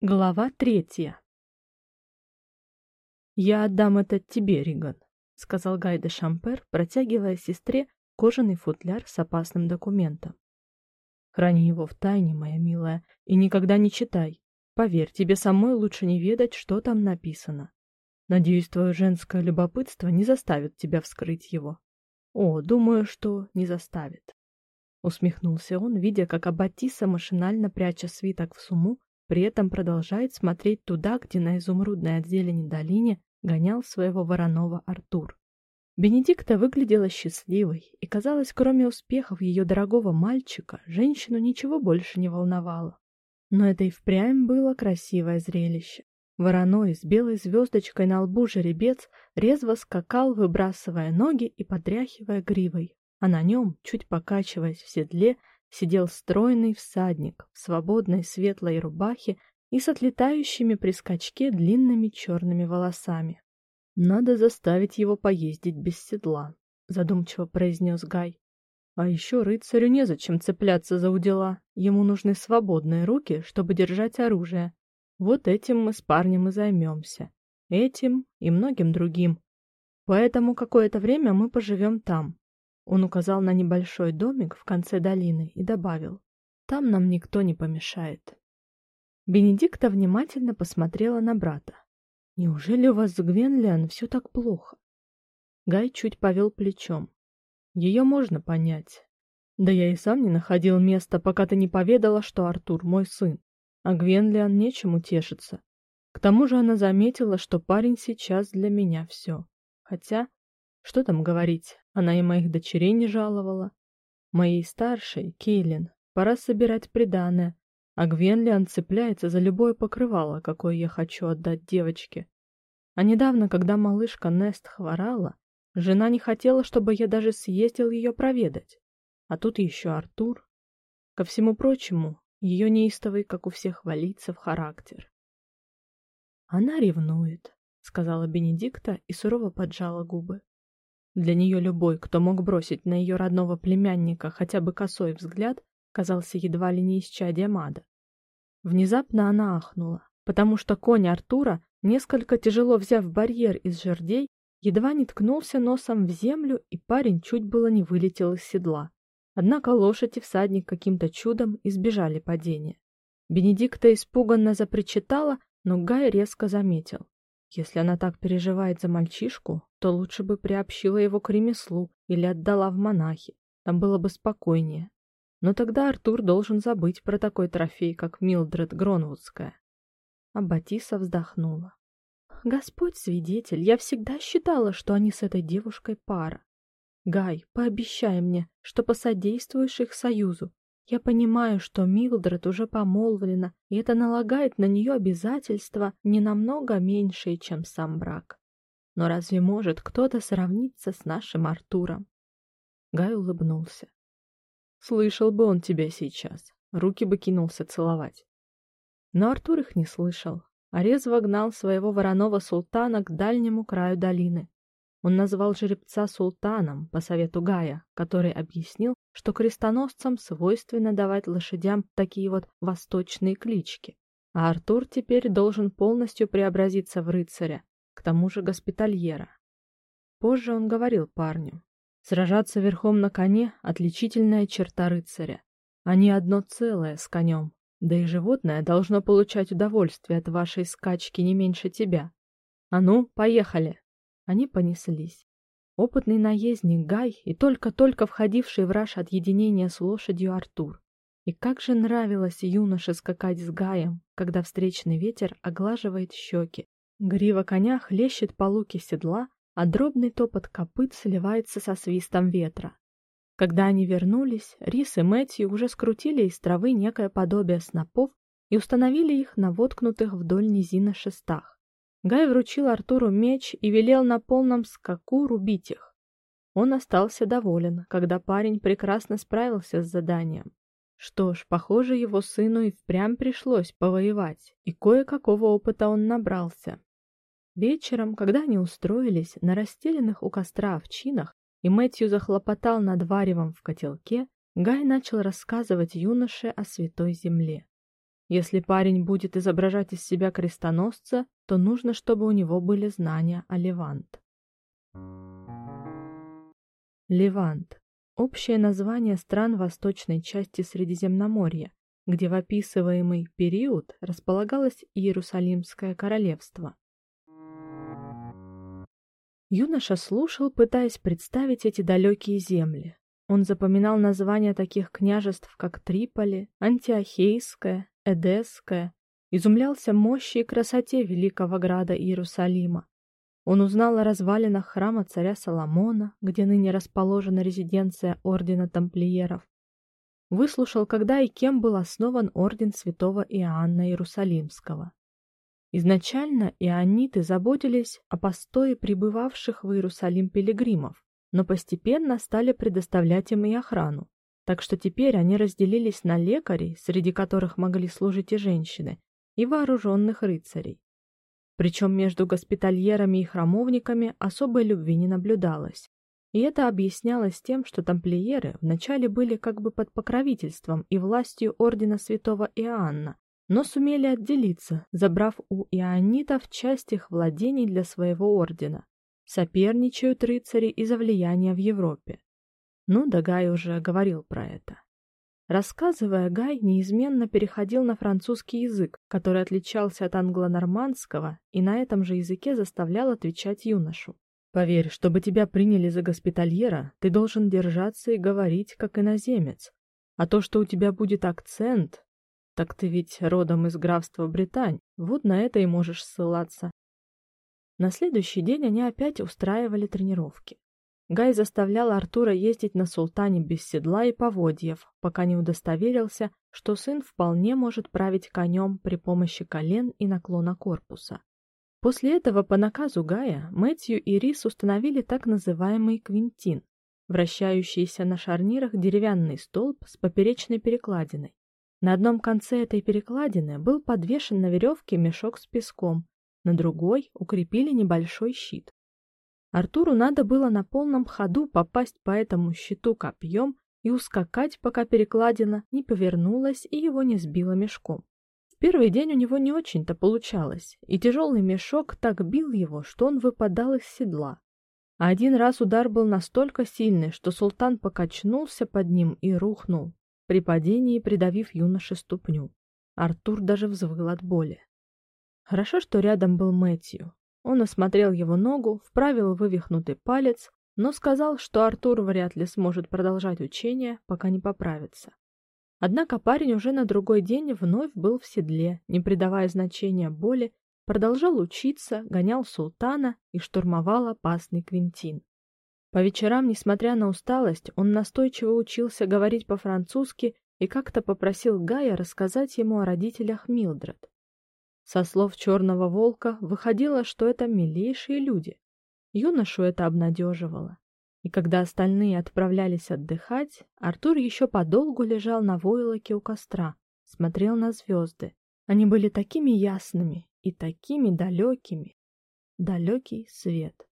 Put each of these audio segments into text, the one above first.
Глава третья. «Я отдам это тебе, Риган», — сказал Гай де Шампер, протягивая сестре кожаный футляр с опасным документом. «Храни его в тайне, моя милая, и никогда не читай. Поверь, тебе самой лучше не ведать, что там написано. Надеюсь, твое женское любопытство не заставит тебя вскрыть его. О, думаю, что не заставит». Усмехнулся он, видя, как Аббатиса, машинально пряча свиток в сумму, при этом продолжает смотреть туда, где на изумрудной от зелени долине гонял своего вороного Артур. Бенедикта выглядела счастливой, и, казалось, кроме успехов ее дорогого мальчика, женщину ничего больше не волновало. Но это и впрямь было красивое зрелище. Вороной с белой звездочкой на лбу жеребец резво скакал, выбрасывая ноги и подряхивая гривой, а на нем, чуть покачиваясь в седле, сидел стройный всадник в свободной светлой рубахе и с отлетающими при скачке длинными черными волосами. Надо заставить его поездить без седла, задумчиво произнес Гай. А еще рыцарю незачем цепляться за удила. Ему нужны свободные руки, чтобы держать оружие. Вот этим мы с парнем и займемся. Этим и многим другим. Поэтому какое-то время мы поживем там. Он указал на небольшой домик в конце долины и добавил: "Там нам никто не помешает". Бенедикта внимательно посмотрела на брата. "Неужели у вас с Гвенлиан все так плохо?" Гай чуть повел плечом. Ее можно понять. Да я и сам не находил места, пока ты не поведала, что Артур мой сын. А Гвенлиан нечем утешиться. К тому же она заметила, что парень сейчас для меня все. Хотя, что там говорить, она и моих дочерей не жаловала. Моей старшей, Кейлин, пора собирать приданое, а Гвенлиан цепляется за любое покрывало, какое я хочу отдать девочке. А недавно, когда малышка Нест хворала, жена не хотела, чтобы я даже съездил ее проведать. А тут еще Артур. Ко всему прочему, ее неистовый, как у всех валийцев, характер. Она ревнует, сказала Бенедикта и сурово поджала губы. Для нее любой, кто мог бросить на ее родного племянника хотя бы косой взгляд, казался едва ли не исчадием ада. Внезапно она ахнула, потому что конь Артура, несколько тяжело взяв барьер из жердей, едва не ткнулся носом в землю, и парень чуть было не вылетел из седла. Однако лошадь и всадник каким-то чудом избежали падения. Бенедикта испуганно запричитала, но Гай резко заметил: если она так переживает за мальчишку, то лучше бы приобщила его к ремеслу или отдала в монахи. Там было бы спокойнее. Но тогда Артур должен забыть про такой трофей, как Милдред Гронвудская. А Батиса вздохнула. Господь свидетель, я всегда считала, что они с этой девушкой пара. Гай, пообещай мне, что посодействуешь их союзу. Я понимаю, что Милдред уже помолвлена, и это налагает на нее обязательства не намного меньшие, чем сам брак. Но разве может кто-то сравниться с нашим Артуром? Гай улыбнулся. Слышал бы он тебя сейчас, руки бы кинулся целовать. Но Артур их не слышал, а резво гнал своего вороного султана к дальнему краю долины, он назвал жеребца султаном по совету Гая, который объяснил, что крестоносцам свойственно давать лошадям такие вот восточные клички. А Артур теперь должен полностью преобразиться в рыцаря, к тому же госпитальера. Позже он говорил парню: "Сражаться верхом на коне отличительная черта рыцаря. Они одно целое с конем, да и животное должно получать удовольствие от вашей скачки не меньше тебя. А ну, поехали!" Они понеслись. Опытный наездник Гай и только-только входивший в раж от единения с лошадью Артур. И как же нравилось юноше скакать с Гаем, когда встречный ветер оглаживает щеки. Грива коня хлещет по луке седла, а дробный топот копыт сливается со свистом ветра. Когда они вернулись, Рис и Мэтью уже скрутили из травы некое подобие снопов и установили их на воткнутых вдоль низины шестах. Гай вручил Артуру меч и велел на полном скаку рубить их. Он остался доволен, когда парень прекрасно справился с заданием. Что ж, похоже, его сыну и впрямь пришлось повоевать, и кое-какого опыта он набрался. Вечером, когда они устроились на расстеленных у костра овчинах, и Мэтью захлопотал над варевом в котелке, Гай начал рассказывать юноше о святой земле. Если парень будет изображать из себя крестоносца, то нужно, чтобы у него были знания о Левант. Левант – общее название стран восточной части Средиземноморья, где в описываемый период располагалось Иерусалимское королевство. Юноша слушал, пытаясь представить эти далекие земли. Он запоминал названия таких княжеств, как Триполи, Антиохейское, Эдесское, изумлялся мощи и красоте великого града Иерусалима. Он узнал о развалинах храма царя Соломона, где ныне расположена резиденция ордена тамплиеров. Выслушал, когда и кем был основан орден святого Иоанна Иерусалимского. Изначально иониты заботились о постое прибывавших в Иерусалим пилигримов, но постепенно стали предоставлять им и охрану. Так что теперь они разделились на лекарей, среди которых могли служить и женщины, и вооруженных рыцарей. Причем между госпитальерами и храмовниками особой любви не наблюдалось. И это объяснялось тем, что тамплиеры вначале были как бы под покровительством и властью ордена святого Иоанна, но сумели отделиться, забрав у ионитов часть их владений для своего ордена. Соперничают рыцари из-за влияния в Европе. Ну, да Гай уже говорил про это. Рассказывая, Гай неизменно переходил на французский язык, который отличался от англо-нормандского, и на этом же языке заставлял отвечать юношу. Поверь, чтобы тебя приняли за госпитальера, ты должен держаться и говорить как иноземец. А то, что у тебя будет акцент, так ты ведь родом из графства Британь, вот на это и можешь ссылаться. На следующий день они опять устраивали тренировки. Гай заставлял Артура ездить на султане без седла и поводьев, пока не удостоверился, что сын вполне может править конем при помощи колен и наклона корпуса. После этого по наказу Гая Мэтью и Рис установили так называемый квинтин, вращающийся на шарнирах деревянный столб с поперечной перекладиной. На одном конце этой перекладины был подвешен на веревке мешок с песком, на другой укрепили небольшой щит. Артуру надо было на полном ходу попасть по этому щиту копьем и ускакать, пока перекладина не повернулась и его не сбило мешком. В первый день у него не очень-то получалось, и тяжелый мешок так бил его, что он выпадал из седла. А один раз удар был настолько сильный, что султан покачнулся под ним и рухнул, при падении придавив юноше ступню. Артур даже взвыл от боли. Хорошо, что рядом был Мэтью. Он осмотрел его ногу, вправил вывихнутый палец, но сказал, что Артур вряд ли сможет продолжать учение, пока не поправится. Однако парень уже на другой день вновь был в седле, не придавая значения боли, продолжал учиться, гонял султана и штурмовал опасный Квинтин. По вечерам, несмотря на усталость, он настойчиво учился говорить по-французски и как-то попросил Гая рассказать ему о родителях Милдред. Со слов черного волка выходило, что это милейшие люди. Юношу это обнадеживало. И когда остальные отправлялись отдыхать, Артур еще подолгу лежал на войлоке у костра, смотрел на звезды. Они были такими ясными и такими далекими. Далекий свет,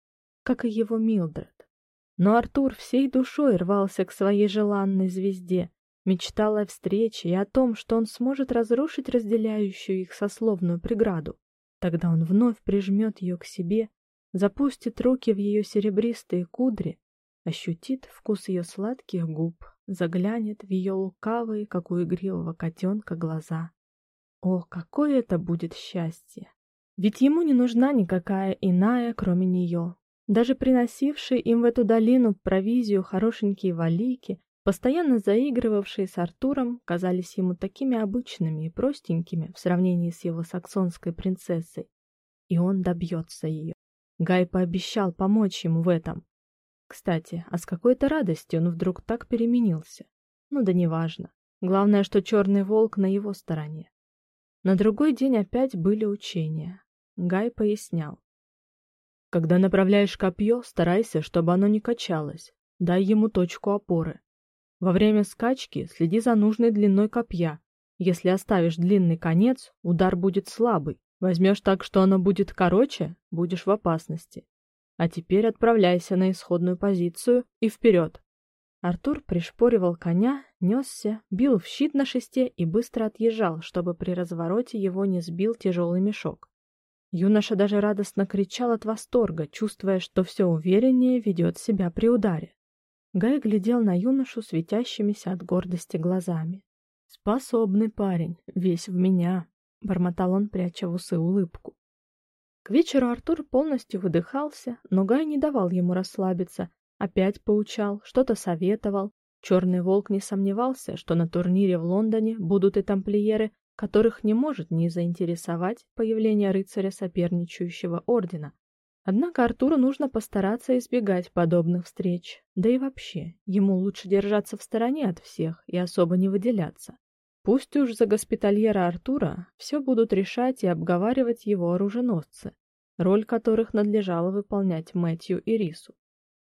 как и его Милдред. Но Артур всей душой рвался к своей желанной звезде, мечтал о встрече и о том, что он сможет разрушить разделяющую их сословную преграду. Тогда он вновь прижмет ее к себе, запустит руки в ее серебристые кудри, ощутит вкус ее сладких губ, заглянет в ее лукавые, как у игривого котенка, глаза. О, какое это будет счастье! Ведь ему не нужна никакая иная, кроме нее. Даже приносившие им в эту долину провизию хорошенькие валики, постоянно заигрывавшие с Артуром, казались ему такими обычными и простенькими в сравнении с его саксонской принцессой. И он добьется ее. Гай пообещал помочь ему в этом. Кстати, а с какой-то радостью он вдруг так переменился. Ну да неважно. Главное, что черный волк на его стороне. На другой день опять были учения. Гай пояснял. Когда направляешь копье, старайся, чтобы оно не качалось. Дай ему точку опоры. Во время скачки следи за нужной длиной копья. Если оставишь длинный конец, удар будет слабый. Возьмешь так, что оно будет короче, будешь в опасности. А теперь отправляйся на исходную позицию и вперед. Артур пришпоривал коня, несся, бил в щит на шесте и быстро отъезжал, чтобы при развороте его не сбил тяжелый мешок. Юноша даже радостно кричал от восторга, чувствуя, что все увереннее ведет себя при ударе. Гай глядел на юношу светящимися от гордости глазами. «Способный парень, весь в меня», — бормотал он, пряча в усы улыбку. К вечеру Артур полностью выдыхался, но Гай не давал ему расслабиться, опять поучал, что-то советовал. Черный волк не сомневался, что на турнире в Лондоне будут и тамплиеры, которых не может не заинтересовать появление рыцаря соперничающего ордена. Однако Артуру нужно постараться избегать подобных встреч, да и вообще, ему лучше держаться в стороне от всех и особо не выделяться. Пусть уж за госпитальера Артура все будут решать и обговаривать его оруженосцы, роль которых надлежало выполнять Мэтью и Рису.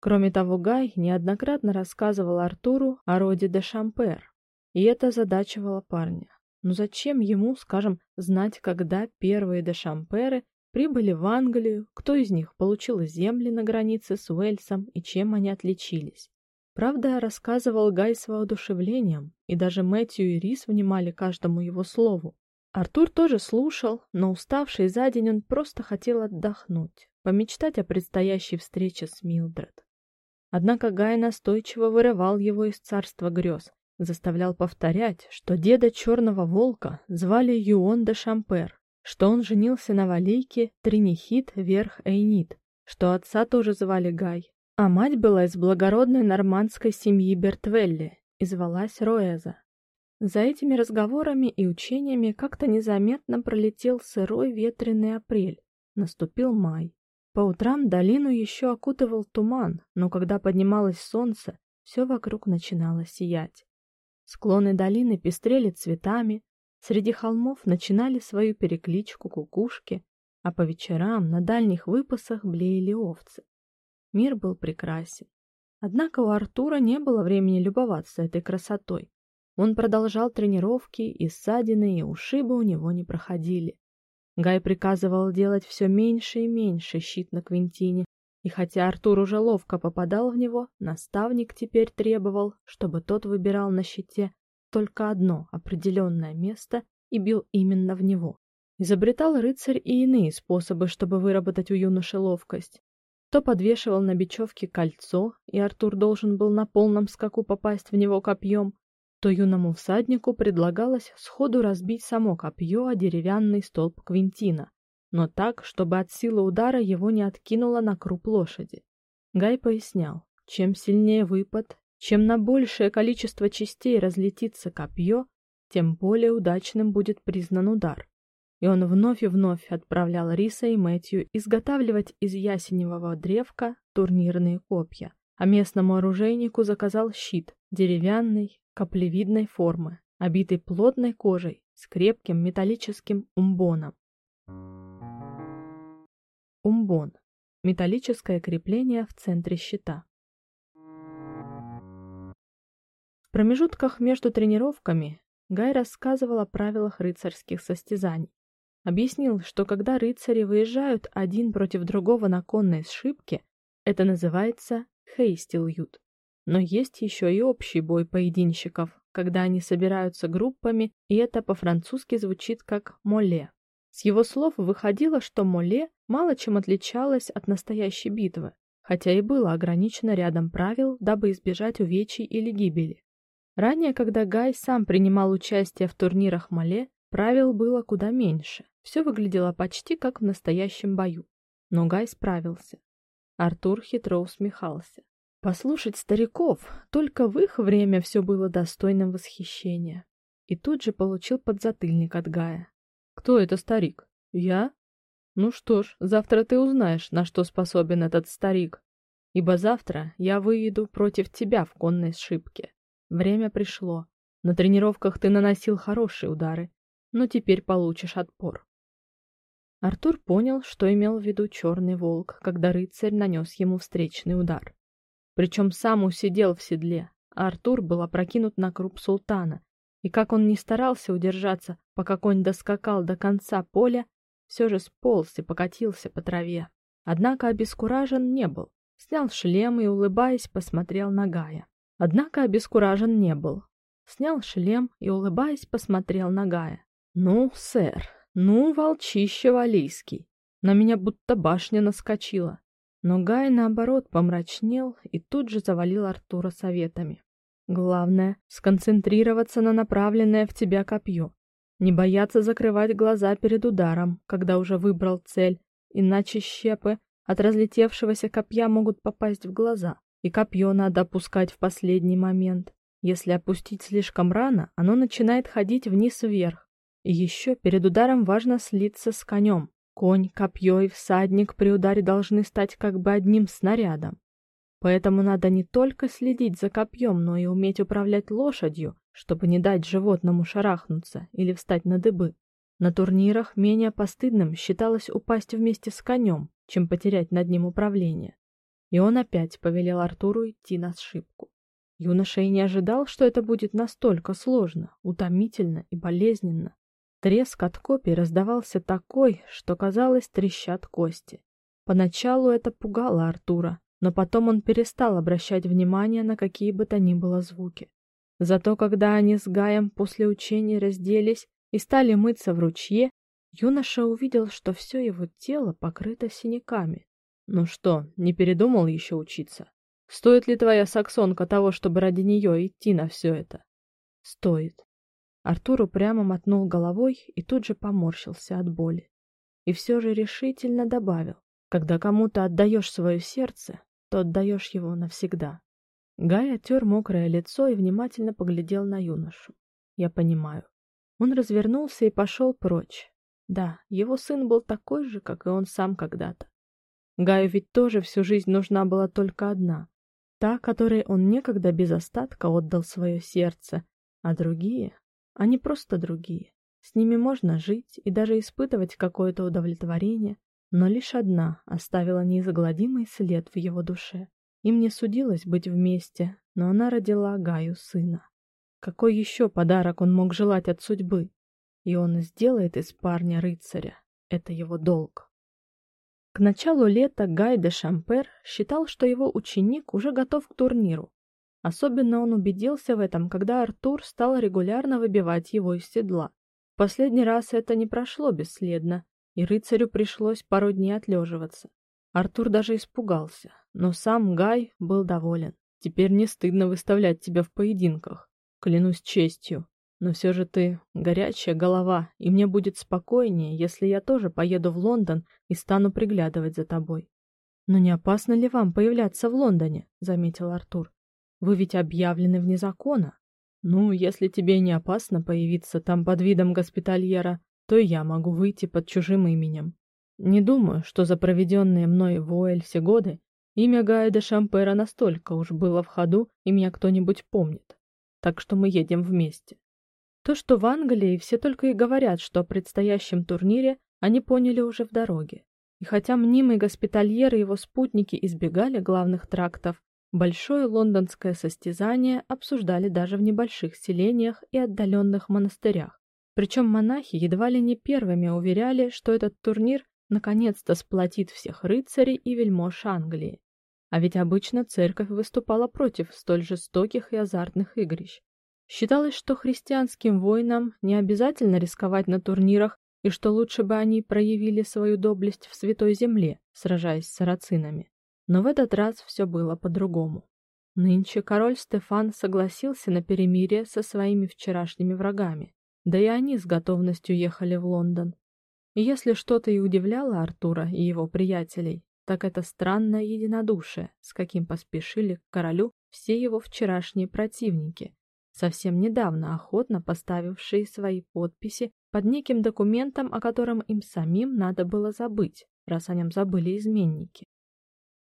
Кроме того, Гай неоднократно рассказывал Артуру о роде де Шампер, и это задачивало парня. Но зачем ему, скажем, знать, когда первые де Шамперы прибыли в Англию, кто из них получил земли на границе с Уэльсом и чем они отличились? Правда, рассказывал Гай с воодушевлением, и даже Мэтью и Рис внимали каждому его слову. Артур тоже слушал, но уставший за день он просто хотел отдохнуть, помечтать о предстоящей встрече с Милдред. Однако Гай настойчиво вырывал его из царства грез, заставлял повторять, что деда черного волка звали Юон де Шампер, что он женился на валейке Тринихит верх Эйнит, что отца тоже звали Гай, а мать была из благородной нормандской семьи Бертвелли и звалась Роэза. За этими разговорами и учениями как-то незаметно пролетел сырой ветреный апрель. Наступил май. По утрам долину еще окутывал туман, но когда поднималось солнце, все вокруг начинало сиять. Склоны долины пестрели цветами, среди холмов начинали свою перекличку кукушки, а по вечерам на дальних выпасах блеяли овцы. Мир был прекрасен. Однако у Артура не было времени любоваться этой красотой. Он продолжал тренировки, и ссадины, и ушибы у него не проходили. Гай приказывал делать все меньше и меньше щит на Квинтине, и хотя Артур уже ловко попадал в него, наставник теперь требовал, чтобы тот выбирал на щите только одно определенное место и бил именно в него. Изобретал рыцарь и иные способы, чтобы выработать у юноши ловкость. То подвешивал на бечевке кольцо, и Артур должен был на полном скаку попасть в него копьем, то юному всаднику предлагалось сходу разбить само копье о деревянный столб Квинтина, но так, чтобы от силы удара его не откинуло на круп лошади. Гай пояснял, чем сильнее выпад, чем на большее количество частей разлетится копье, тем более удачным будет признан удар. И он вновь и вновь отправлял Риса и Мэтью изготавливать из ясеневого древка турнирные копья, а местному оружейнику заказал щит, деревянный, каплевидной формы, обитый плотной кожей с крепким металлическим умбоном. Умбон – металлическое крепление в центре щита. Промежутках между тренировками Гай рассказывал о правилах рыцарских состязаний. Объяснил, что когда рыцари выезжают один против другого на конной сшибке, это называется хейстилют. Но есть еще и общий бой поединщиков, когда они собираются группами, и это по-французски звучит как моле. С его слов выходило, что моле мало чем отличалось от настоящей битвы, хотя и было ограничено рядом правил, дабы избежать увечий или гибели. Ранее, когда Гай сам принимал участие в турнирах моле, правил было куда меньше. Все выглядело почти как в настоящем бою. Но Гай справился. Артур хитро усмехался. Послушать стариков, только в их время все было достойным восхищения. И тут же получил подзатыльник от Гая. Кто это старик? Я? Ну что ж, завтра ты узнаешь, на что способен этот старик. Ибо завтра я выйду против тебя в конной сшибке. Время пришло. На тренировках ты наносил хорошие удары, но теперь получишь отпор. Артур понял, что имел в виду черный волк, когда рыцарь нанес ему встречный удар. Причем сам усидел в седле, а Артур был опрокинут на круп султана, и как он ни старался удержаться, пока конь доскакал до конца поля, все же сполз и покатился по траве. Однако обескуражен не был. Снял шлем и, улыбаясь, посмотрел на Гая. Однако обескуражен не был. снял шлем и, улыбаясь, посмотрел на Гая. «Ну, сэр, ну, волчище валийский!» На меня будто башня наскочила. Но Гай, наоборот, помрачнел и тут же завалил Артура советами. Главное — сконцентрироваться на направленное в тебя копье. Не бояться закрывать глаза перед ударом, когда уже выбрал цель, иначе щепы от разлетевшегося копья могут попасть в глаза, и копье надо опускать в последний момент. Если опустить слишком рано, оно начинает ходить вниз-вверх. И еще перед ударом важно слиться с конем. Конь, копье и всадник при ударе должны стать как бы одним снарядом. Поэтому надо не только следить за копьем, но и уметь управлять лошадью, чтобы не дать животному шарахнуться или встать на дыбы. На турнирах менее постыдным считалось упасть вместе с конем, чем потерять над ним управление. И он опять повелел Артуру идти на ошибку. Юноша и не ожидал, что это будет настолько сложно, утомительно и болезненно. Треск от копий раздавался такой, что казалось, трещат кости. Поначалу это пугало Артура, но потом он перестал обращать внимание на какие бы то ни было звуки. Зато когда они с Гаем после учения разделись и стали мыться в ручье, юноша увидел, что все его тело покрыто синяками. Ну что, не передумал еще учиться? Стоит ли твоя саксонка того, чтобы ради нее идти на все это? Стоит. Артур упрямо мотнул головой и тут же поморщился от боли. И все же решительно добавил: когда кому-то отдаешь свое сердце, то отдаешь его навсегда. Гай оттер мокрое лицо и внимательно поглядел на юношу. Я понимаю. Он развернулся и пошел прочь. Да, его сын был такой же, как и он сам когда-то. Гаю ведь тоже всю жизнь нужна была только одна, та, которой он некогда без остатка отдал свое сердце, а другие они просто другие. С ними можно жить и даже испытывать какое-то удовлетворение, но лишь одна оставила неизгладимый след в его душе. Им не судилось быть вместе, но она родила Гаю сына. Какой еще подарок он мог желать от судьбы? И он сделает из парня рыцаря. Это его долг. К началу лета Гай де Шампер считал, что его ученик уже готов к турниру, Особенно он убедился в этом, когда Артур стал регулярно выбивать его из седла. Последний раз это не прошло бесследно, и рыцарю пришлось пару дней отлеживаться. Артур даже испугался, но сам Гай был доволен. Теперь не стыдно выставлять тебя в поединках, клянусь честью. Но все же ты горячая голова, и мне будет спокойнее, если я тоже поеду в Лондон и стану приглядывать за тобой. Но не опасно ли вам появляться в Лондоне, заметил Артур. Вы ведь объявлены вне закона. Ну, если тебе не опасно появиться там под видом госпитальера, то и я могу выйти под чужим именем. Не думаю, что за проведенные мной в Уэльсе годы имя Гая де Шампера настолько уж было в ходу, и меня кто-нибудь помнит. Так что мы едем вместе. То, что в Англии все только и говорят, что о предстоящем турнире, они поняли уже в дороге. И хотя мнимый госпитальер и его спутники избегали главных трактов, Большое лондонское состязание обсуждали даже в небольших селениях и отдаленных монастырях. Причем монахи едва ли не первыми уверяли, что этот турнир наконец-то сплотит всех рыцарей и вельмож Англии. А ведь обычно церковь выступала против столь жестоких и азартных игрищ. Считалось, что христианским воинам не обязательно рисковать на турнирах и что лучше бы они проявили свою доблесть в святой земле, сражаясь с сарацинами. Но в этот раз все было по-другому. Нынче король Стефан согласился на перемирие со своими вчерашними врагами, да и они с готовностью ехали в Лондон. И если что-то и удивляло Артура и его приятелей, так это странное единодушие, с каким поспешили к королю все его вчерашние противники, совсем недавно охотно поставившие свои подписи под неким документом, о котором им самим надо было забыть, раз о нем забыли изменники.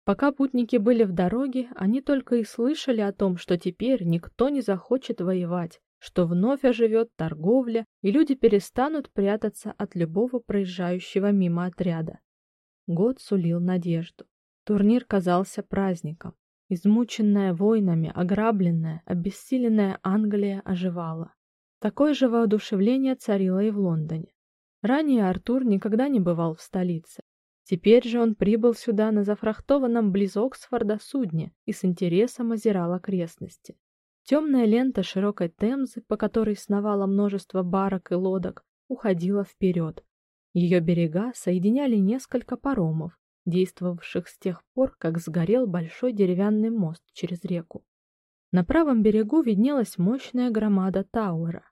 Пока путники были в дороге, они только и слышали о том, что теперь никто не захочет воевать, что вновь оживет торговля, и люди перестанут прятаться от любого проезжающего мимо отряда. Год сулил надежду. Турнир казался праздником. Измученная войнами, ограбленная, обессиленная Англия оживала. Такое же воодушевление царило и в Лондоне. Ранее Артур никогда не бывал в столице. Теперь же он прибыл сюда на зафрахтованном близ Оксфорда судне и с интересом озирал окрестности. Темная лента широкой Темзы, по которой сновало множество барок и лодок, уходила вперед. Ее берега соединяли несколько паромов, действовавших с тех пор, как сгорел большой деревянный мост через реку. На правом берегу виднелась мощная громада Тауэра.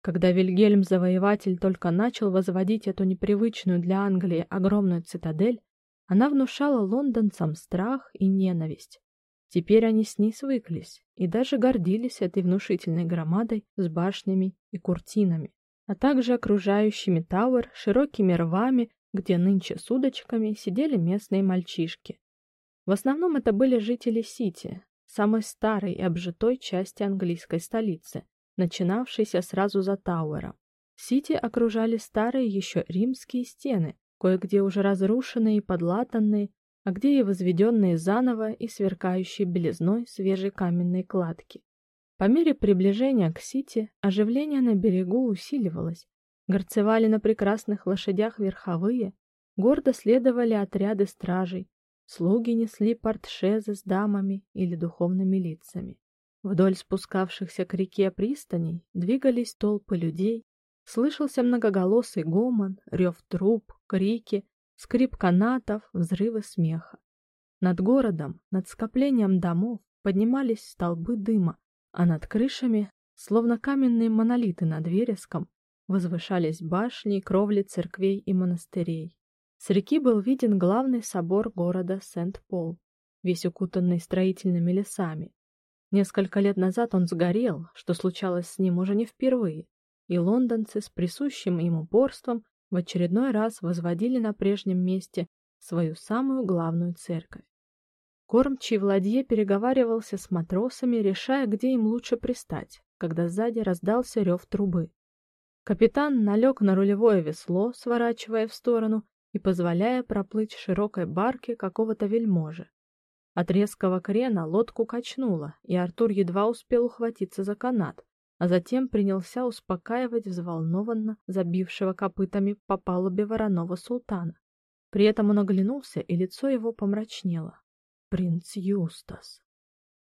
Когда Вильгельм Завоеватель только начал возводить эту непривычную для Англии огромную цитадель, она внушала лондонцам страх и ненависть. Теперь они с ней свыклись и даже гордились этой внушительной громадой с башнями и куртинами, а также окружающими Тауэр широкими рвами, где нынче с удочками сидели местные мальчишки. В основном это были жители Сити, самой старой и обжитой части английской столицы, начинавшейся сразу за Тауэром. Сити окружали старые еще римские стены, кое-где уже разрушенные и подлатанные, а где и возведенные заново и сверкающие белизной свежей каменной кладки. По мере приближения к Сити оживление на берегу усиливалось. Горцевали на прекрасных лошадях верховые, гордо следовали отряды стражей, слуги несли портшезы с дамами или духовными лицами. Вдоль спускавшихся к реке пристаней двигались толпы людей, слышался многоголосый гомон, рев труб, крики, скрип канатов, взрывы смеха. Над городом, над скоплением домов поднимались столбы дыма, а над крышами, словно каменные монолиты над вереском, возвышались башни кровли церквей и монастырей. С реки был виден главный собор города Сент-Пол, весь укутанный строительными лесами. Несколько лет назад он сгорел, что случалось с ним уже не впервые, и лондонцы с присущим им упорством в очередной раз возводили на прежнем месте свою самую главную церковь. Кормчий в переговаривался с матросами, решая, где им лучше пристать, когда сзади раздался рев трубы. Капитан налег на рулевое весло, сворачивая в сторону и позволяя проплыть широкой барке какого-то вельможи. От резкого крена лодку качнуло, и Артур едва успел ухватиться за канат, а затем принялся успокаивать взволнованно забившего копытами по палубе вороного султана. При этом он оглянулся, и лицо его помрачнело. Принц Юстас.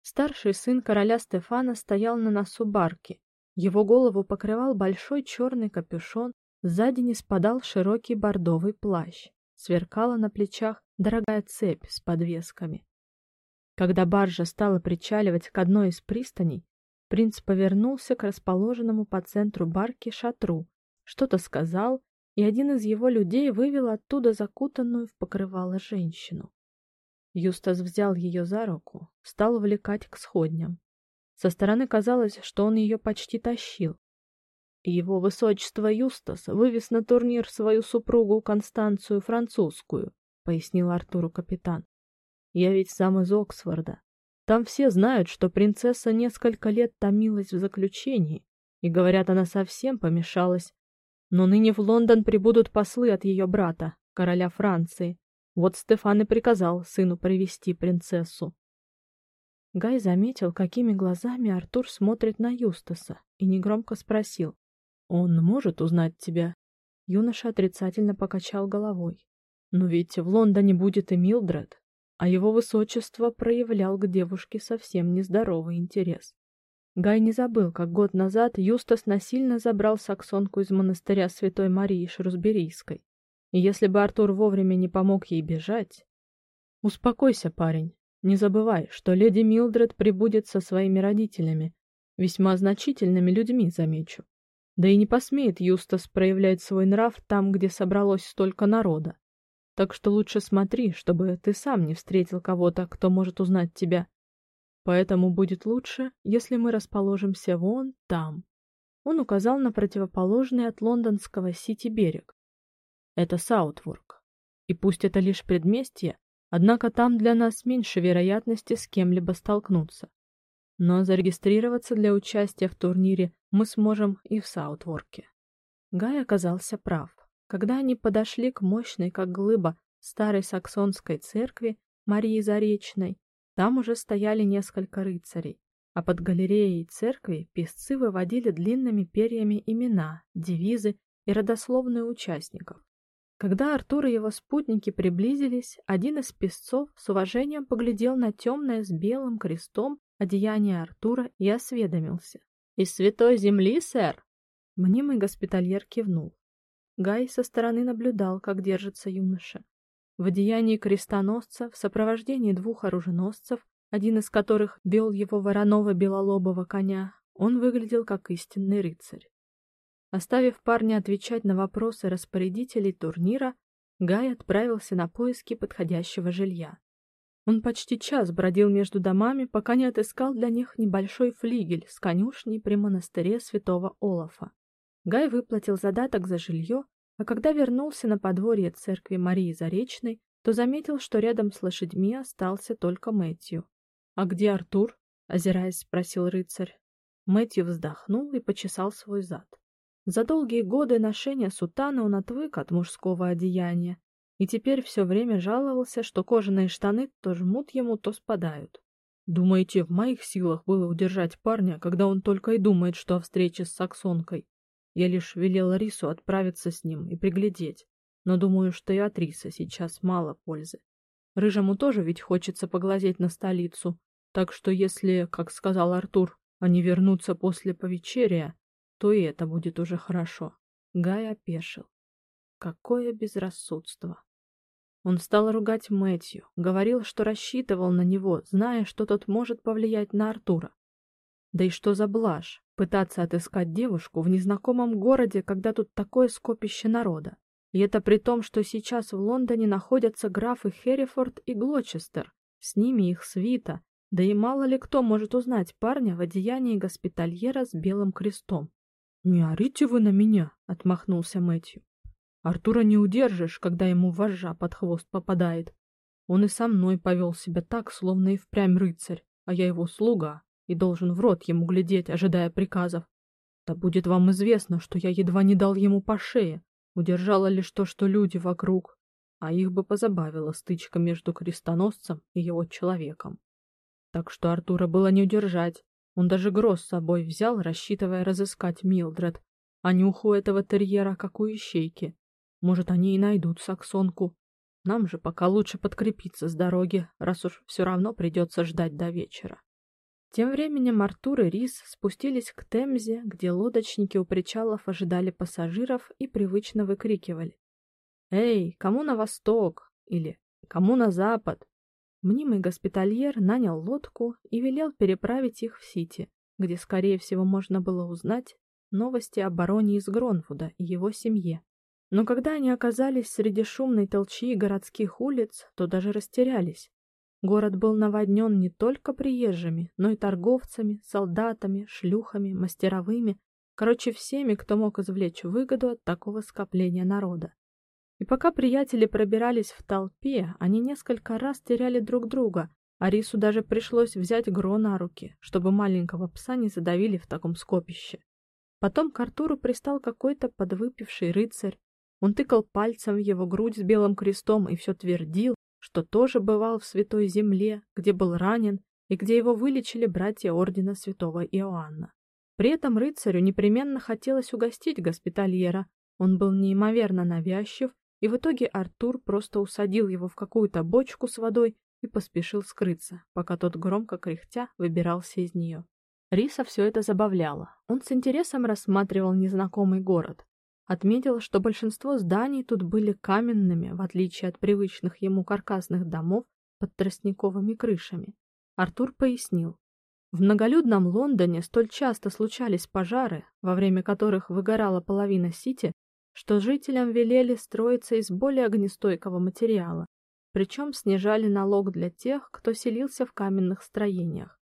Старший сын короля Стефана стоял на носу барки. Его голову покрывал большой черный капюшон, сзади не спадал широкий бордовый плащ. Сверкала на плечах дорогая цепь с подвесками. Когда баржа стала причаливать к одной из пристаней, Принц повернулся к расположенному по центру барки шатру, что-то сказал, и один из его людей вывел оттуда закутанную в покрывало женщину. Юстас взял ее за руку, стал увлекать к сходням. Со стороны казалось, что он ее почти тащил. Его высочество Юстас вывез на турнир свою супругу Констанцию французскую, пояснил Артуру капитан. Я ведь сам из Оксфорда. Там все знают, что принцесса несколько лет томилась в заключении, и говорят, она совсем помешалась. Но ныне в Лондон прибудут послы от ее брата, короля Франции. Вот Стефан и приказал сыну привести принцессу. Гай заметил, какими глазами Артур смотрит на Юстаса, и негромко спросил: "Он может узнать тебя?" Юноша отрицательно покачал головой. "Но ведь в Лондоне будет и Милдред а его высочество проявлял к девушке совсем нездоровый интерес. Гай не забыл, как год назад Юстас насильно забрал саксонку из монастыря Святой Марии Шрусберийской. И если бы Артур вовремя не помог ей бежать... Успокойся, парень. Не забывай, что леди Милдред прибудет со своими родителями, весьма значительными людьми, замечу. Да и не посмеет Юстас проявлять свой нрав там, где собралось столько народа. Так что лучше смотри, чтобы ты сам не встретил кого-то, кто может узнать тебя. Поэтому будет лучше, если мы расположимся вон там. Он указал на противоположный от лондонского Сити берег. Это Саутворк. И пусть это лишь предместье, однако там для нас меньше вероятности с кем-либо столкнуться. Но зарегистрироваться для участия в турнире мы сможем и в Саутворке. Гай оказался прав. Когда они подошли к мощной, как глыба, старой саксонской церкви Марии Заречной, там уже стояли несколько рыцарей, а под галереей церкви песцы выводили длинными перьями имена, девизы и родословные участников. Когда Артур и его спутники приблизились, один из песцов с уважением поглядел на темное с белым крестом одеяние Артура и осведомился. «Из святой земли, сэр?» Мнимый госпитальер кивнул. Гай со стороны наблюдал, как держится юноша. В одеянии крестоносца, в сопровождении двух оруженосцев, один из которых вел его вороного белолобого коня, он выглядел как истинный рыцарь. Оставив парня отвечать на вопросы распорядителей турнира, Гай отправился на поиски подходящего жилья. Он почти час бродил между домами, пока не отыскал для них небольшой флигель с конюшней при монастыре святого Олафа. Гай выплатил задаток за жилье, а когда вернулся на подворье церкви Марии Заречной, то заметил, что рядом с лошадьми остался только Мэтью. «А где Артур?» — озираясь, спросил рыцарь. Мэтью вздохнул и почесал свой зад. За долгие годы ношения сутаны он отвык от мужского одеяния и теперь все время жаловался, что кожаные штаны то жмут ему, то спадают. Думаете, в моих силах было удержать парня, когда он только и думает, что о встрече с саксонкой? Я лишь велел Рису отправиться с ним и приглядеть, но думаю, что и от Риса сейчас мало пользы. Рыжему тоже ведь хочется поглазеть на столицу, так что если, как сказал Артур, они вернутся после повечерия, то и это будет уже хорошо. Гай опешил. Какое безрассудство. Он стал ругать Мэтью, говорил, что рассчитывал на него, зная, что тот может повлиять на Артура. Да и что за блажь пытаться отыскать девушку в незнакомом городе, когда тут такое скопище народа. И это при том, что сейчас в Лондоне находятся графы Херрифорд и Глочестер, с ними их свита, да и мало ли кто может узнать парня в одеянии госпитальера с белым крестом. «Не орите вы на меня!» — отмахнулся Мэтью. «Артура не удержишь, когда ему вожжа под хвост попадает. Он и со мной повел себя так, словно и впрямь рыцарь, а я его слуга и должен в рот ему глядеть, ожидая приказов. Да будет вам известно, что я едва не дал ему по шее, удержала лишь то, что люди вокруг, а их бы позабавила стычка между крестоносцем и его человеком. Так что Артура было не удержать. Он даже гроз с собой взял, рассчитывая разыскать Милдред, а нюху этого терьера, как у ищейки. Может, они и найдут саксонку. Нам же пока лучше подкрепиться с дороги, раз уж все равно придется ждать до вечера. Тем временем Артур и Рис спустились к Темзе, где лодочники у причалов ожидали пассажиров и привычно выкрикивали: "Эй, кому на восток?" или "Кому на запад?" Мнимый госпитальер нанял лодку и велел переправить их в Сити, где, скорее всего, можно было узнать новости о бароне из Гронфуда и его семье. Но когда они оказались среди шумной толчии городских улиц, то даже растерялись. Город был наводнен не только приезжими, но и торговцами, солдатами, шлюхами, мастеровыми, короче, всеми, кто мог извлечь выгоду от такого скопления народа. И пока приятели пробирались в толпе, они несколько раз теряли друг друга, а Рису даже пришлось взять Гро на руки, чтобы маленького пса не задавили в таком скопище. Потом к Артуру пристал какой-то подвыпивший рыцарь. Он тыкал пальцем в его грудь с белым крестом и все твердил, что тоже бывал в Святой Земле, где был ранен и где его вылечили братья ордена Святого Иоанна. При этом рыцарю непременно хотелось угостить госпитальера. Он был неимоверно навязчив, и в итоге Артур просто усадил его в какую-то бочку с водой и поспешил скрыться, пока тот громко кряхтя выбирался из нее. Риса все это забавляло. Он с интересом рассматривал незнакомый город, Отметил, что большинство зданий тут были каменными, в отличие от привычных ему каркасных домов под тростниковыми крышами. Артур пояснил: в многолюдном Лондоне столь часто случались пожары, во время которых выгорала половина Сити, что жителям велели строиться из более огнестойкого материала, причем снижали налог для тех, кто селился в каменных строениях.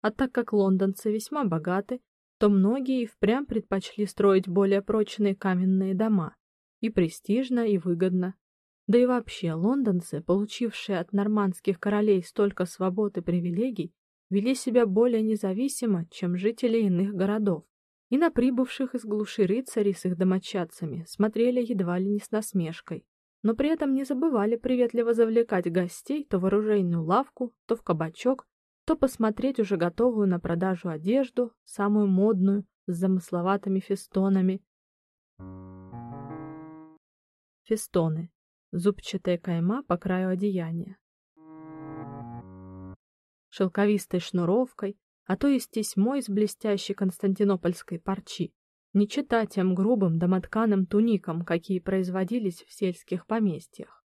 А так как лондонцы весьма богаты, то многие и впрямь предпочли строить более прочные каменные дома. И престижно, и выгодно. Да и вообще, лондонцы, получившие от нормандских королей столько свобод и привилегий, вели себя более независимо, чем жители иных городов. И на прибывших из глуши рыцарей с их домочадцами смотрели едва ли не с насмешкой. Но при этом не забывали приветливо завлекать гостей то в оружейную лавку, то в кабачок, то посмотреть уже готовую на продажу одежду, самую модную, с замысловатыми фестонами. Фестоны зубчатая кайма по краю одеяния. Шелковистой шнуровкой, а то и с тесьмой из блестящей константинопольской парчи, не читать тем грубым домотканым туникам, какие производились в сельских поместьях.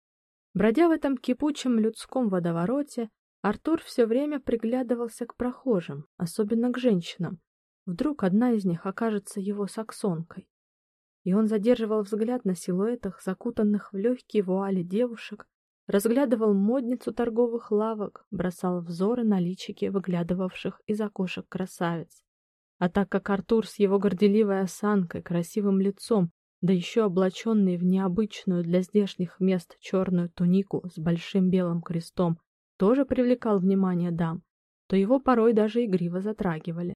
Бродя в этом кипучем людском водовороте, Артур все время приглядывался к прохожим, особенно к женщинам. Вдруг одна из них окажется его саксонкой. И он задерживал взгляд на силуэтах, закутанных в легкие вуали девушек, разглядывал модницу торговых лавок, бросал взоры на личики выглядывавших из окошек красавиц. А так как Артур с его горделивой осанкой, красивым лицом, да еще облаченный в необычную для здешних мест черную тунику с большим белым крестом, тоже привлекал внимание дам, то его порой даже игриво затрагивали.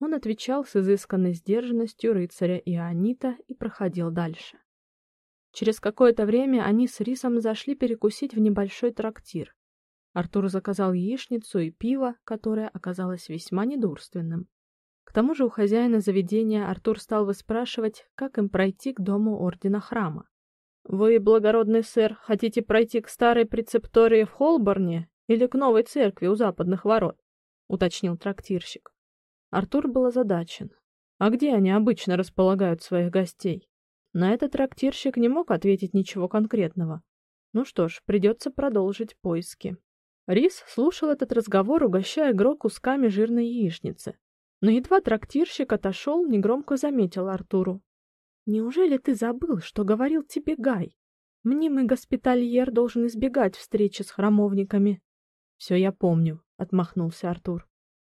Он отвечал с изысканной сдержанностью рыцаря и Анита и проходил дальше. Через какое-то время они с Рисом зашли перекусить в небольшой трактир. Артур заказал яичницу и пиво, которое оказалось весьма недурственным. К тому же у хозяина заведения Артур стал выспрашивать, как им пройти к дому ордена храма. Вы, благородный сэр, хотите пройти к старой прецептории в Холборне или к новой церкви у западных ворот? уточнил трактирщик. Артур был озадачен. А где они обычно располагают своих гостей? На этот трактирщик не мог ответить ничего конкретного. Ну что ж, придется продолжить поиски. Рис слушал этот разговор, угощая Гро кусками жирной яичницы. Но едва трактирщик отошел, негромко заметил Артуру: "Неужели ты забыл, что говорил тебе Гай? Мнимый госпитальер должен избегать встречи с храмовниками". «Все я помню", отмахнулся Артур.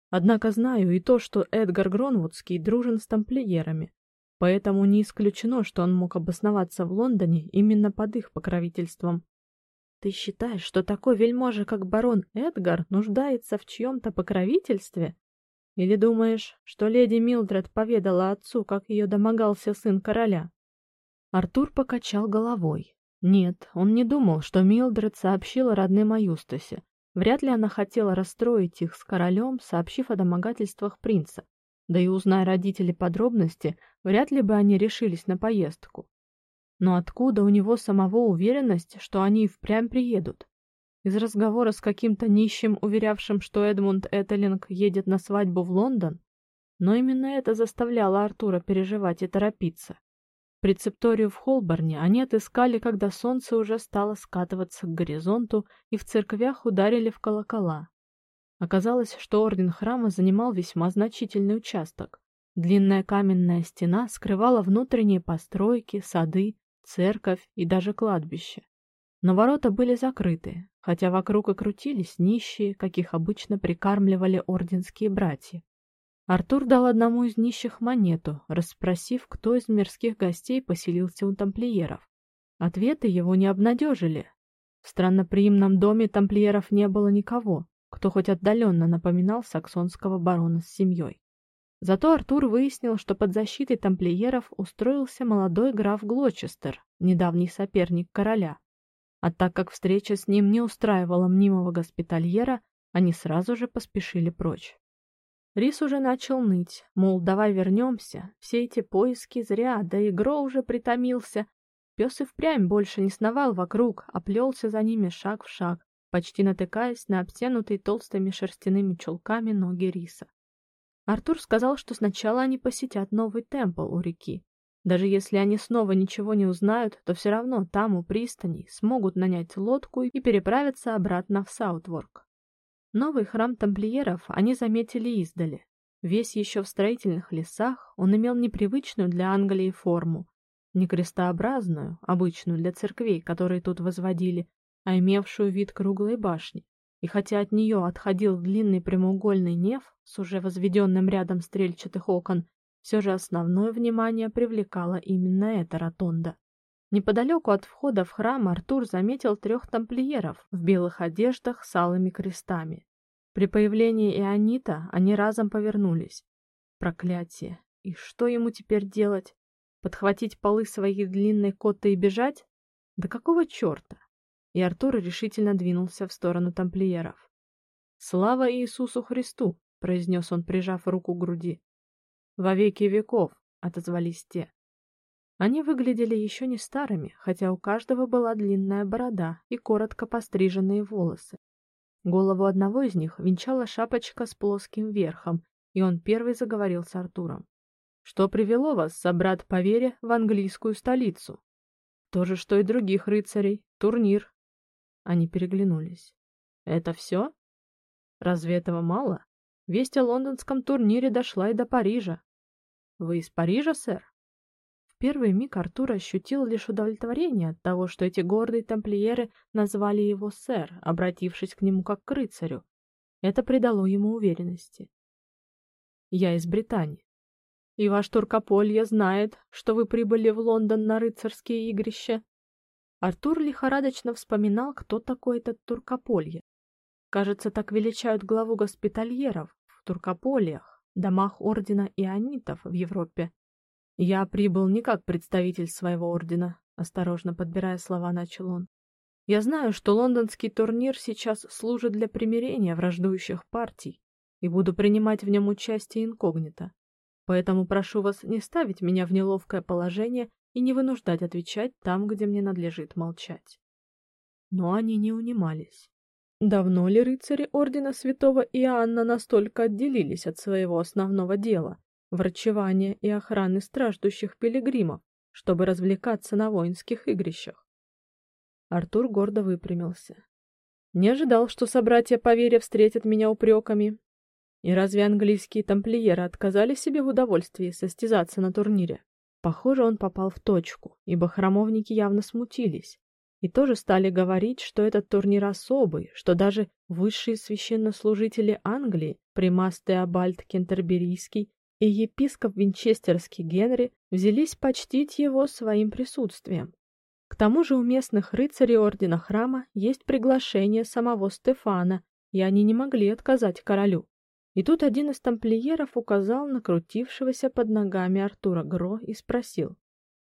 "Однако знаю и то, что Эдгар Гронвудский дружен с тамплиерами. Поэтому не исключено, что он мог обосноваться в Лондоне именно под их покровительством. Ты считаешь, что такой вельможа, как барон Эдгар, нуждается в чьем то покровительстве? Или думаешь, что леди Милдред поведала отцу, как ее домогался сын короля? Артур покачал головой. Нет, он не думал, что Милдред сообщила родным о Юстасе. Вряд ли она хотела расстроить их с королем, сообщив о домогательствах принца. Да и узная родители подробности, вряд ли бы они решились на поездку. Но откуда у него самого уверенность, что они впрямь приедут? Из разговора с каким-то нищим, уверявшим, что Эдмунд Этелинг едет на свадьбу в Лондон? Но именно это заставляло Артура переживать и торопиться. Прецепторию в Холборне они отыскали, когда солнце уже стало скатываться к горизонту, и в церквях ударили в колокола. Оказалось, что орден храма занимал весьма значительный участок. Длинная каменная стена скрывала внутренние постройки, сады, церковь и даже кладбище. Но ворота были закрыты, хотя вокруг и крутились нищие, каких обычно прикармливали орденские братья. Артур дал одному из нищих монету, расспросив, кто из мирских гостей поселился у тамплиеров. Ответы его не обнадежили. В странноприимном доме тамплиеров не было никого, кто хоть отдаленно напоминал саксонского барона с семьей. Зато Артур выяснил, что под защитой тамплиеров устроился молодой граф Глочестер, недавний соперник короля. А так как встреча с ним не устраивала мнимого госпитальера, они сразу же поспешили прочь. Рис уже начал ныть, мол, давай вернемся, все эти поиски зря, да и Гро уже притомился. Пес и впрямь больше не сновал вокруг, а плелся за ними шаг в шаг, почти натыкаясь на обтянутые толстыми шерстяными чулками ноги риса. Артур сказал, что сначала они посетят новый темпл у реки. Даже если они снова ничего не узнают, то все равно там у пристани смогут нанять лодку и переправиться обратно в Саутворк. Новый храм тамплиеров они заметили издали. Весь еще в строительных лесах, он имел непривычную для Англии форму, не крестообразную, обычную для церквей, которые тут возводили, а имевшую вид круглой башни. И хотя от нее отходил длинный прямоугольный неф с уже возведенным рядом стрельчатых окон, все же основное внимание привлекала именно эта ротонда. Неподалеку от входа в храм Артур заметил трех тамплиеров в белых одеждах с алыми крестами. При появлении Ионита они разом повернулись. Проклятие! И что ему теперь делать? Подхватить полы своей длинной коты и бежать? Да какого черта? И Артур решительно двинулся в сторону тамплиеров. "Слава Иисусу Христу", произнес он, прижав руку к груди. "Во веки веков", отозвались те. Они выглядели еще не старыми, хотя у каждого была длинная борода и коротко постриженные волосы. Голову одного из них венчала шапочка с плоским верхом, и он первый заговорил с Артуром. Что привело вас, собрат по вере, в английскую столицу? То же, что и других рыцарей. Турнир. Они переглянулись. Это все? Разве этого мало? Весть о лондонском турнире дошла и до Парижа. Вы из Парижа, сэр? В первый миг Артур ощутил лишь удовлетворение от того, что эти гордые тамплиеры назвали его сэр, обратившись к нему как к рыцарю. Это придало ему уверенности. Я из Британии. И ваш Туркополье знает, что вы прибыли в Лондон на рыцарские игрища. Артур лихорадочно вспоминал, кто такой этот Туркополье. Кажется, так величают главу госпитальеров в Туркопольях, домах ордена ионитов в Европе. Я прибыл не как представитель своего ордена, осторожно подбирая слова, начал он. Я знаю, что лондонский турнир сейчас служит для примирения враждующих партий, и буду принимать в нем участие инкогнито. Поэтому прошу вас не ставить меня в неловкое положение и не вынуждать отвечать там, где мне надлежит молчать. Но они не унимались. Давно ли рыцари ордена Святого Иоанна настолько отделились от своего основного дела врачевания и охраны страждущих пилигримов, чтобы развлекаться на воинских игрищах? Артур гордо выпрямился. Не ожидал, что собратья по вере встретят меня упреками, и разве английские тамплиеры отказали себе в удовольствии состязаться на турнире? Похоже, он попал в точку, ибо храмовники явно смутились и тоже стали говорить, что этот турнир особый, что даже высшие священнослужители Англии, примас Теобальд Кентерберийский и епископ Винчестерский Генри взялись почтить его своим присутствием. К тому же у местных рыцарей ордена храма есть приглашение самого Стефана, и они не могли отказать королю. И тут один из тамплиеров указал на крутившегося под ногами Артура Гро и спросил: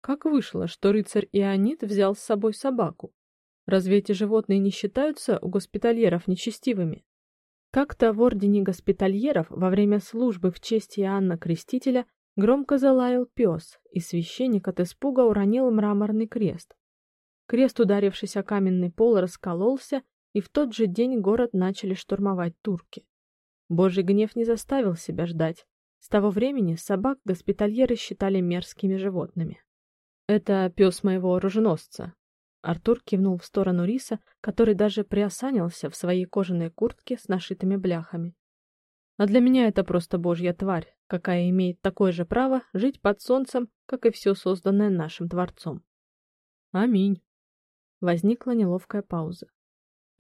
"Как вышло, что рыцарь Ионит взял с собой собаку? Разве эти животные не считаются у госпитальеров нечестивыми?" Как-то в ордене госпитальеров во время службы в честь Иоанна Крестителя громко залаял пес, и священник от испуга уронил мраморный крест. Крест, ударившись о каменный пол, раскололся, и в тот же день город начали штурмовать турки. Божий гнев не заставил себя ждать. С того времени собак госпитальеры считали мерзкими животными. Это пес моего оруженосца. Артур кивнул в сторону Риса, который даже приосанился в своей кожаной куртке с нашитыми бляхами. А для меня это просто божья тварь, какая имеет такое же право жить под солнцем, как и все созданное нашим Творцом. Аминь. Возникла неловкая пауза.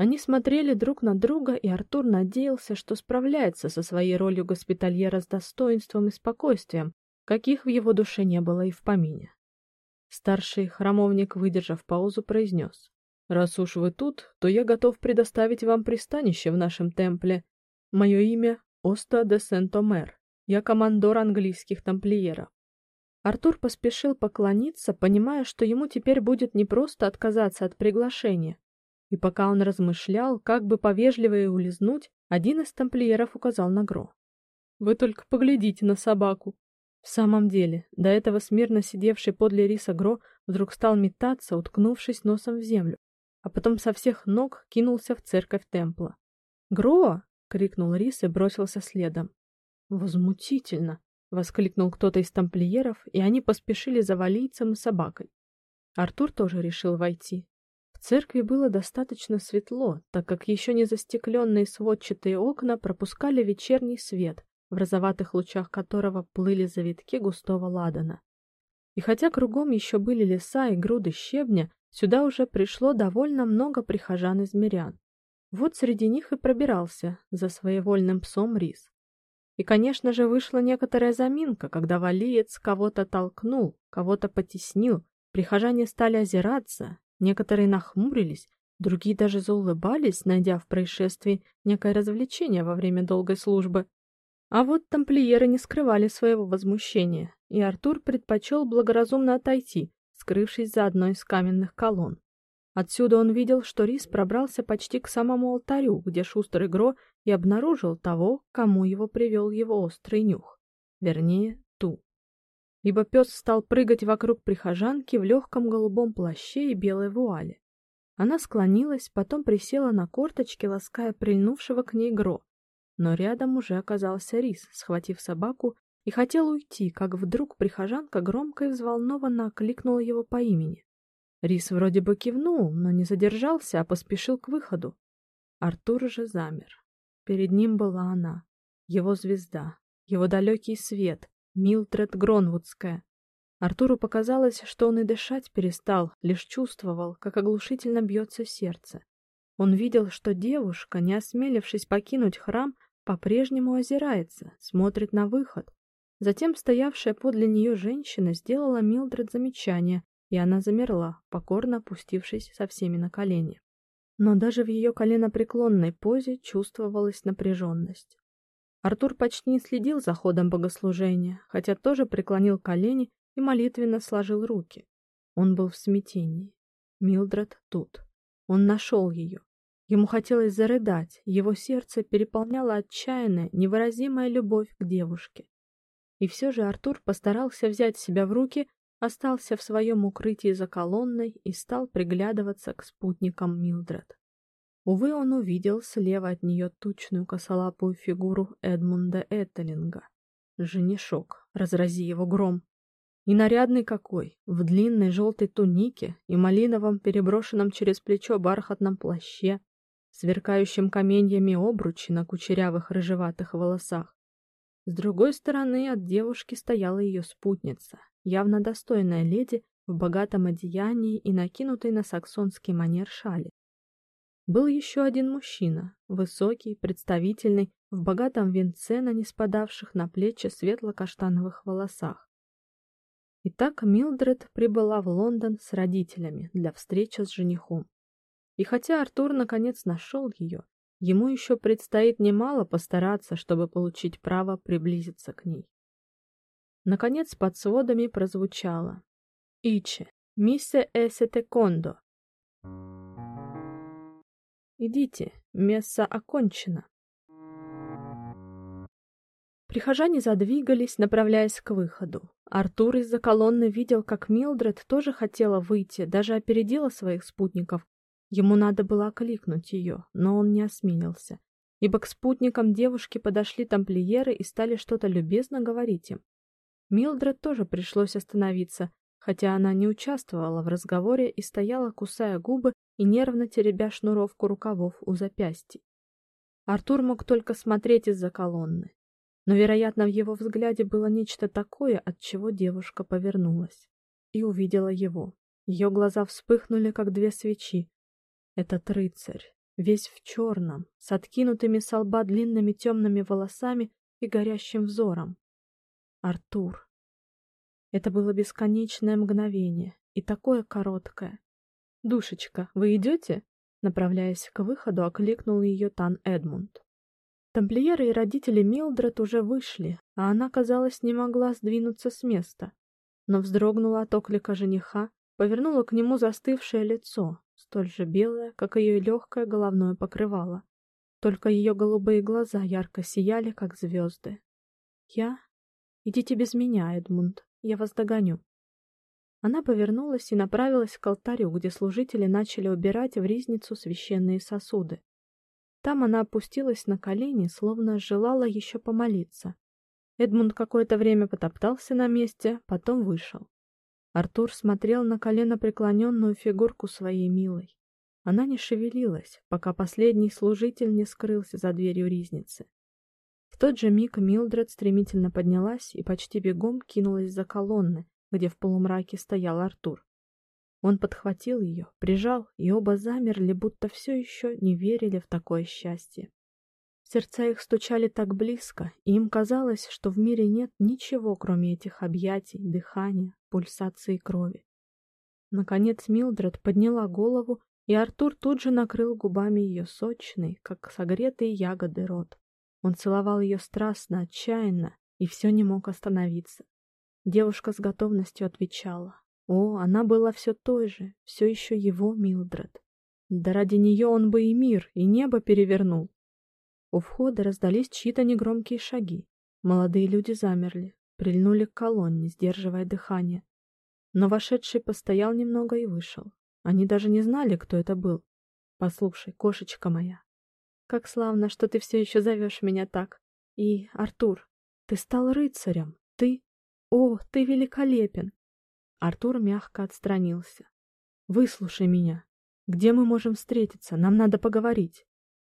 Они смотрели друг на друга, и Артур надеялся, что справляется со своей ролью госпитальера с достоинством и спокойствием, каких в его душе не было и в помине. Старший храмовник, выдержав паузу, произнес. «Раз уж вы тут, то я готов предоставить вам пристанище в нашем темпле. Мое имя Оста де Сент-Омер. Я командор английских тамплиеров. Артур поспешил поклониться, понимая, что ему теперь будет непросто отказаться от приглашения, и пока он размышлял, как бы повежливее улизнуть, один из тамплиеров указал на Гро. Вы только поглядите на собаку. В самом деле, до этого смирно сидевший подле риса Гро вдруг стал метаться, уткнувшись носом в землю, а потом со всех ног кинулся в церковь темпла. "Гро!" крикнул рис и бросился следом. "Возмутительно!" воскликнул кто-то из тамплиеров, и они поспешили за валийцем и собакой. Артур тоже решил войти, церкви было достаточно светло, так как еще не застекленные сводчатые окна пропускали вечерний свет, в розоватых лучах которого плыли завитки густого ладана. И хотя кругом еще были леса и груды щебня, сюда уже пришло довольно много прихожан из мирян. Вот среди них и пробирался за своевольным псом Рис. И, конечно же, вышла некоторая заминка, когда валиец кого-то толкнул, кого-то потеснил, прихожане стали озираться, Некоторые нахмурились, другие даже заулыбались, найдя в происшествии некое развлечение во время долгой службы. А вот тамплиеры не скрывали своего возмущения, и Артур предпочел благоразумно отойти, скрывшись за одной из каменных колонн. Отсюда он видел, что Рис пробрался почти к самому алтарю, где шустрый Гро и обнаружил того, кому его привел его острый нюх, вернее, ту ибо пес стал прыгать вокруг прихожанки в легком голубом плаще и белой вуале. Она склонилась, потом присела на корточки, лаская прильнувшего к ней Гро. Но рядом уже оказался Рис, схватив собаку, и хотел уйти, как вдруг прихожанка громко и взволнованно окликнула его по имени. Рис вроде бы кивнул, но не задержался, а поспешил к выходу. Артур же замер. Перед ним была она, его звезда, его далекий свет, Милдред Гронвудская. Артуру показалось, что он и дышать перестал, лишь чувствовал, как оглушительно бьется сердце. Он видел, что девушка, не осмелившись покинуть храм, по-прежнему озирается, смотрит на выход. Затем стоявшая подле нее женщина сделала Милдред замечание, и она замерла, покорно опустившись со всеми на колени. Но даже в ее коленопреклонной позе чувствовалась напряженность. Артур почти не следил за ходом богослужения, хотя тоже преклонил колени и молитвенно сложил руки. Он был в смятении. Милдред тут. Он нашел ее. Ему хотелось зарыдать, его сердце переполняло отчаянная, невыразимая любовь к девушке. И все же Артур постарался взять себя в руки, остался в своем укрытии за колонной и стал приглядываться к спутникам Милдред. Увы, он увидел слева от нее тучную косолапую фигуру Эдмунда Эттелинга. Женишок, разрази его гром. И нарядный какой, в длинной желтой тунике и малиновом переброшенном через плечо бархатном плаще, сверкающим каменьями обручи на кучерявых рыжеватых волосах. С другой стороны от девушки стояла ее спутница, явно достойная леди в богатом одеянии и накинутой на саксонский манер шали. Был еще один мужчина, высокий, представительный, в богатом венце на неспадавших на плечи светло-каштановых волосах. Итак, Милдред прибыла в Лондон с родителями для встречи с женихом. И хотя Артур наконец нашел ее, ему еще предстоит немало постараться, чтобы получить право приблизиться к ней. Наконец под сводами прозвучало: "Иче, миссе эсете кондо". Идите, месса окончено. Прихожане задвигались, направляясь к выходу. Артур из-за колонны видел, как Милдред тоже хотела выйти, даже опередила своих спутников. Ему надо было окликнуть ее, но он не осмелился, ибо к спутникам девушки подошли тамплиеры и стали что-то любезно говорить им. Милдред тоже пришлось остановиться, хотя она не участвовала в разговоре и стояла, кусая губы и нервно теребя шнуровку рукавов у запястья. Артур мог только смотреть из-за колонны, но, вероятно, в его взгляде было нечто такое, от чего девушка повернулась и увидела его. Ее глаза вспыхнули, как две свечи. Этот рыцарь, весь в черном, с откинутыми с лба длинными темными волосами и горящим взором. Артур. Это было бесконечное мгновение и такое короткое. "Душечка, вы идете?» Направляясь к выходу, окликнул ее Тан Эдмунд. Тамплиеры и родители Милдред уже вышли, а она, казалось, не могла сдвинуться с места, но вздрогнула от оклика жениха, повернула к нему застывшее лицо, столь же белое, как ее легкое головное покрывало. Только ее голубые глаза ярко сияли, как звезды. "Я? Идите без меня, Эдмунд. Я вас догоню". Она повернулась и направилась к алтарю, где служители начали убирать в ризницу священные сосуды. Там она опустилась на колени, словно желала еще помолиться. Эдмунд какое-то время потоптался на месте, потом вышел. Артур смотрел на колено преклоненную фигурку своей милой. Она не шевелилась, пока последний служитель не скрылся за дверью ризницы. Тот же миг Милдред стремительно поднялась и почти бегом кинулась за колонны, где в полумраке стоял Артур. Он подхватил ее, прижал, и оба замерли, будто все еще не верили в такое счастье. Сердца их стучали так близко, и им казалось, что в мире нет ничего, кроме этих объятий, дыхания, пульсации крови. Наконец Милдред подняла голову, и Артур тут же накрыл губами ее сочный, как согретые ягоды рот. Он целовал ее страстно, отчаянно, и все не мог остановиться. Девушка с готовностью отвечала. О, она была все той же, все еще его Милдред. Да ради нее он бы и мир, и небо перевернул. У входа раздались чьи-то негромкие шаги. Молодые люди замерли, прильнули к колонне, сдерживая дыхание. Но вошедший постоял немного и вышел. Они даже не знали, кто это был. Послушай, кошечка моя, как славно, что ты все еще зовешь меня так. И, Артур, ты стал рыцарем. Ты... О, ты великолепен. Артур мягко отстранился. Выслушай меня. Где мы можем встретиться? Нам надо поговорить.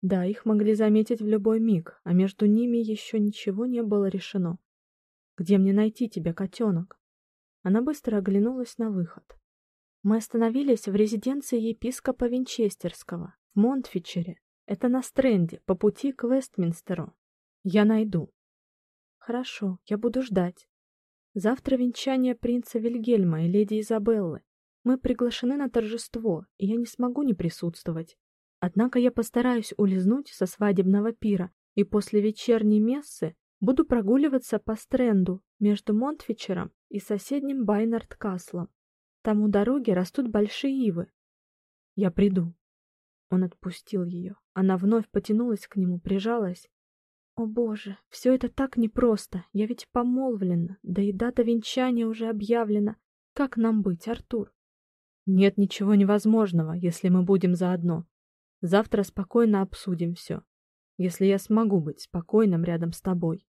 Да, их могли заметить в любой миг, а между ними еще ничего не было решено. Где мне найти тебя, котенок?» Она быстро оглянулась на выход. Мы остановились в резиденции епископа Винчестерского в Монтфичере. Это на Стренде, по пути к Вестминстеру. Я найду. Хорошо, я буду ждать. Завтра венчание принца Вильгельма и леди Изабеллы. Мы приглашены на торжество, и я не смогу не присутствовать. Однако я постараюсь улизнуть со свадебного пира и после вечерней мессы буду прогуливаться по Стренду между Монтфичером и соседним Байнард-Каслом. Там у дороги растут большие ивы. Я приду. Он отпустил ее. Она вновь потянулась к нему, прижалась. О, боже, все это так непросто. Я ведь помолвлена, да и дата венчания уже объявлена. Как нам быть, Артур? Нет ничего невозможного, если мы будем заодно. Завтра спокойно обсудим все. Если я смогу быть спокойным рядом с тобой,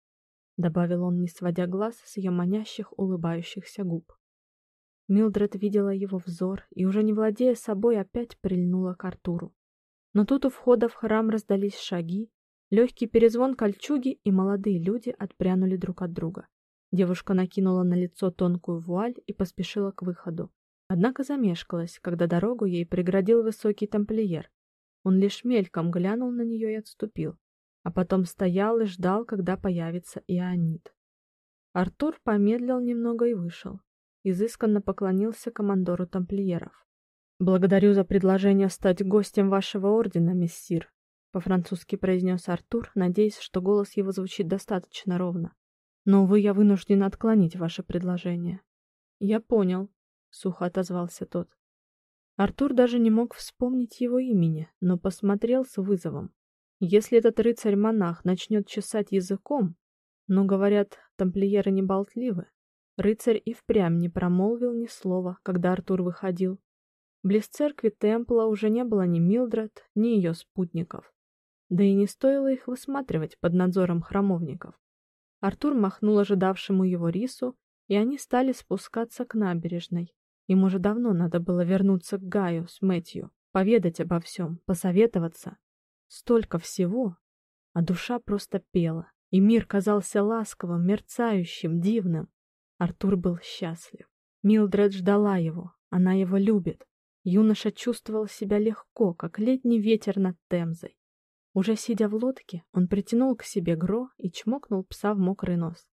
добавил он, не сводя глаз с ее манящих улыбающихся губ. Милдред видела его взор и уже не владея собой, опять прильнула к Артуру. Но тут у входа в храм раздались шаги, легкий перезвон кольчуги, и молодые люди отпрянули друг от друга. Девушка накинула на лицо тонкую вуаль и поспешила к выходу. Однако замешкалась, когда дорогу ей преградил высокий тамплиер. Он лишь мельком глянул на нее и отступил, а потом стоял и ждал, когда появится Ионит. Артур помедлил немного и вышел изысканно поклонился командору тамплиеров. Благодарю за предложение стать гостем вашего ордена, мессир, по-французски произнес Артур, надеясь, что голос его звучит достаточно ровно. Но вы я вынужден отклонить ваше предложение. Я понял, сухо отозвался тот. Артур даже не мог вспомнить его имени, но посмотрел с вызовом. Если этот рыцарь-монах начнет чесать языком, но говорят, тамплиеры не болтливы, Рыцарь и впрямь не промолвил ни слова, когда Артур выходил. Близ церкви Темпла уже не было ни Милдред, ни ее спутников. Да и не стоило их высматривать под надзором храмовников. Артур махнул ожидавшему его рису, и они стали спускаться к набережной. Им уже давно надо было вернуться к Гаю с Мэтью, поведать обо всем, посоветоваться. Столько всего, а душа просто пела, и мир казался ласковым, мерцающим, дивным. Артур был счастлив. Милдред ждала его, она его любит. Юноша чувствовал себя легко, как летний ветер над Темзой. Уже сидя в лодке, он притянул к себе Гро и чмокнул пса в мокрый нос.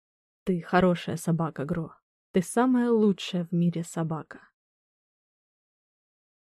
Ты хорошая собака, Гро. Ты самая лучшая в мире собака.